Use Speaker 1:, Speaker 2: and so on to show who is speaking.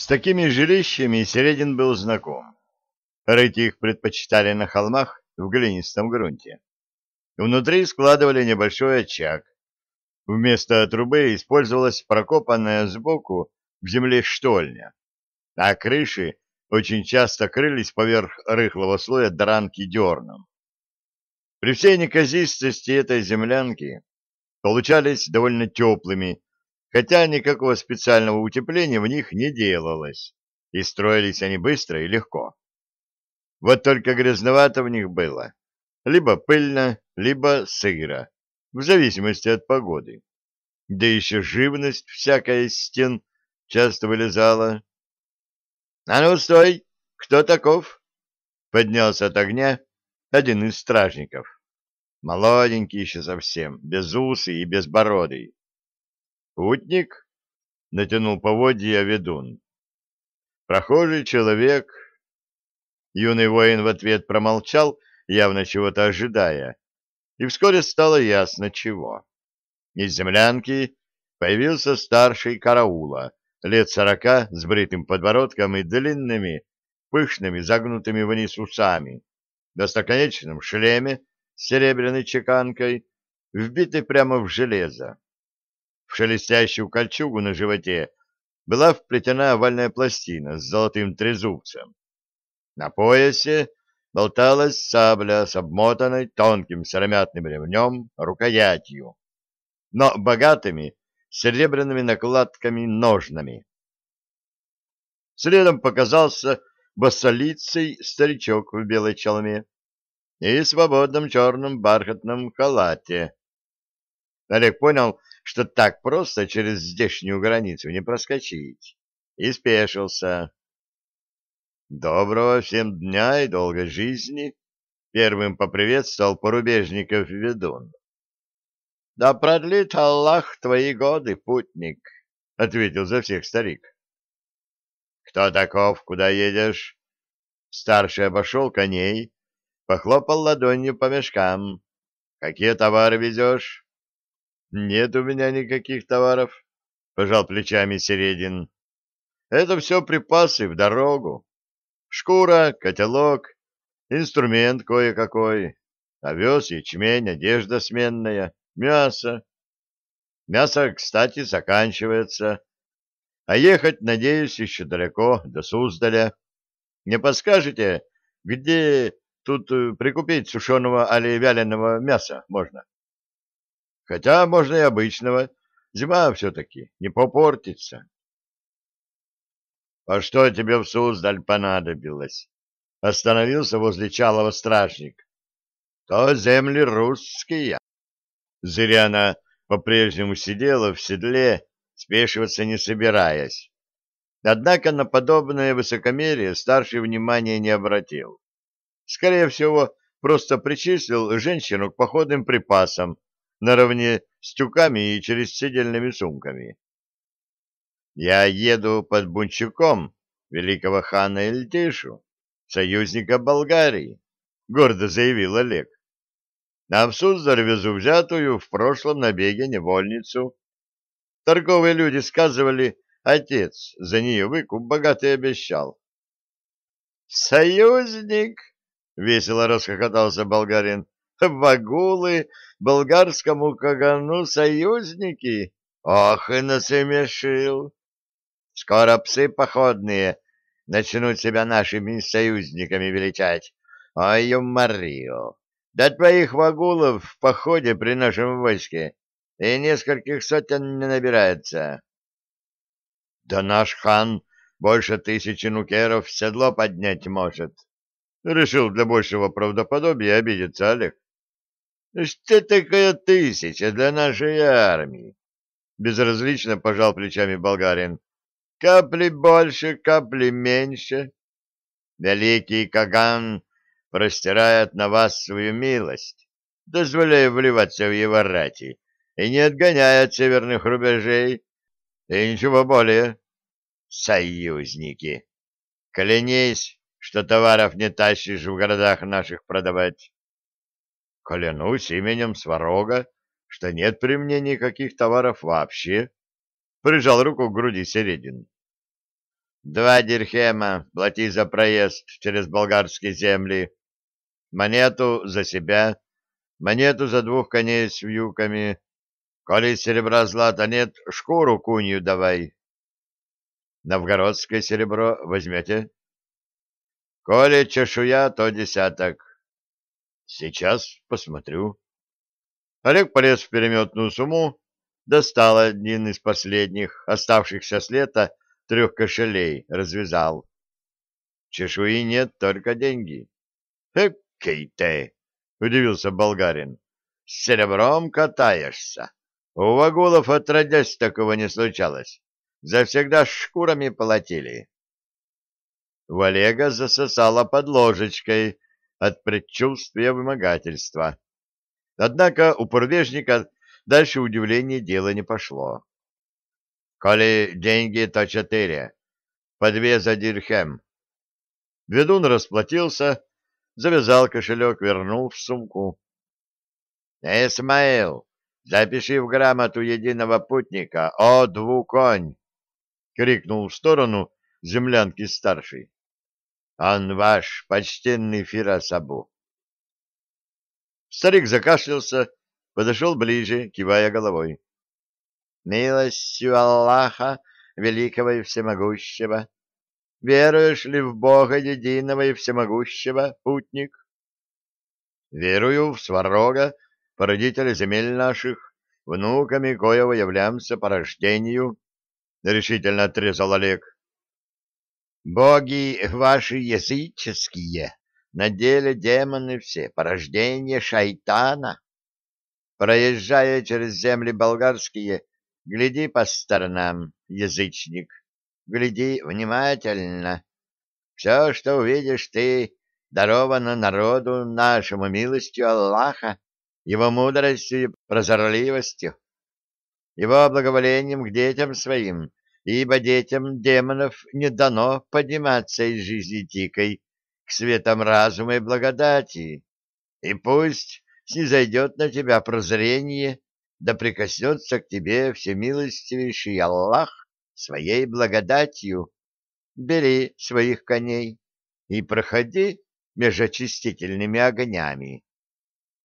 Speaker 1: С такими жилищами Середин был знаком. Рыть их предпочитали на холмах в глинистом грунте. Внутри складывали небольшой очаг. Вместо трубы использовалась прокопанная сбоку в земле штольня, а крыши очень часто крылись поверх рыхлого слоя дранки дерном. При всей неказистости этой землянки получались довольно теплыми, хотя никакого специального утепления в них не делалось, и строились они быстро и легко. Вот только грязновато в них было, либо пыльно, либо сыро, в зависимости от погоды. Да еще живность всякая из стен часто вылезала. — А ну, стой! Кто таков? — поднялся от огня один из стражников. Молоденький еще совсем, без усы и безбородый. «Путник?» — натянул поводья ведун. «Прохожий человек». Юный воин в ответ промолчал, явно чего-то ожидая, и вскоре стало ясно чего. Из землянки появился старший караула, лет сорока, с бритым подбородком и длинными, пышными, загнутыми вниз усами, в остроконечном шлеме с серебряной чеканкой, вбитой прямо в железо. В шелестящую кольчугу на животе была вплетена овальная пластина с золотым трезубцем. На поясе болталась сабля с обмотанной тонким сыромятным ремнем рукоятью, но богатыми серебряными накладками-ножнами. Следом показался басолицей старичок в белой челме и свободном черном бархатном халате. Олег понял, что так просто через здешнюю границу не проскочить, и спешился. «Доброго всем дня и долгой жизни!» — первым поприветствовал порубежников ведун. «Да продлит Аллах твои годы, путник!» — ответил за всех старик. «Кто таков, куда едешь?» Старший обошел коней, похлопал ладонью по мешкам. «Какие товары везешь?» Нет у меня никаких товаров, пожал плечами Середин. Это все припасы в дорогу. Шкура, котелок, инструмент кое-какой, овес, ячмень, одежда сменная, мясо. Мясо, кстати, заканчивается. А ехать, надеюсь, еще далеко, до Суздаля. Не подскажете, где тут э, прикупить сушеного или вяленого мяса можно? Хотя можно и обычного. Зима все-таки, не попортится. — А что тебе в Суздаль понадобилось? Остановился возле Чалова стражник. — То земли русские. Зыряна по-прежнему сидела в седле, спешиваться не собираясь. Однако на подобное высокомерие старший внимания не обратил. Скорее всего, просто причислил женщину к походным припасам, наравне с тюками и через седельными сумками. Я еду под Бунчуком, великого хана Эльтишу, союзника Болгарии, гордо заявил Олег. А в Суздаль взятую в прошлом набеге невольницу. Торговые люди сказывали, отец за нее выкуп богатый обещал. «Союзник!» — весело расхохотался болгарин. «Вагулы болгарскому Кагану союзники? Ох, и насмешил! Скоро псы походные начнут себя нашими союзниками величать. Ой, Марио, до твоих вагулов в походе при нашем войске и нескольких сотен не набирается. Да наш хан больше тысячи нукеров в седло поднять может. Решил для большего правдоподобия обидеться Олег. Что такое тысяча для нашей армии? Безразлично пожал плечами болгарин. Капли больше, капли меньше. Великий Каган простирает на вас свою милость, дозволяя вливаться в его рати, и не отгоняя от северных рубежей, и ничего более. Союзники! Клянись, что товаров не тащишь в городах наших продавать. Клянусь именем Сварога, что нет при мне никаких товаров вообще. Прижал руку к груди Середин. Два дирхема плати за проезд через болгарские земли. Монету за себя, монету за двух коней с вьюками. Коли серебра злата нет, шкуру кунью давай. Новгородское серебро возьмете? Коли чешуя, то десяток. Сейчас посмотрю. Олег полез в переметную сумму, достал один из последних, оставшихся с лета, трех кошелей, развязал. Чешуи нет, только деньги. Экей ты! — удивился болгарин. — С серебром катаешься. У вагулов отродясь такого не случалось. Завсегда шкурами платили. У Олега засосало под ложечкой от предчувствия вымогательства. Однако у пурвежника дальше удивления дело не пошло. «Коли деньги, то четыре. По две за дирхем». Ведун расплатился, завязал кошелек, вернул в сумку. «Исмаил, запиши в грамоту единого путника о двуконь!» — крикнул в сторону землянки старший. «Он ваш почтенный Фирасабу!» Старик закашлялся, подошел ближе, кивая головой. «Милостью Аллаха, великого и всемогущего, веруешь ли в Бога единого и всемогущего, путник?» «Верую в Сварога, породителя земель наших, внуками коего являемся по рождению», — решительно отрезал Олег. «Боги ваши языческие, на деле демоны все, порождение шайтана. Проезжая через земли болгарские, гляди по сторонам, язычник, гляди внимательно. Все, что увидишь ты, даровано народу нашему милостью Аллаха, его мудростью и прозорливостью, его благоволением к детям своим, ибо детям демонов не дано подниматься из жизни дикой к светам разума и благодати, и пусть снизойдет на тебя прозрение, да прикоснется к тебе всемилостивейший Аллах своей благодатью. Бери своих коней и проходи между очистительными огнями.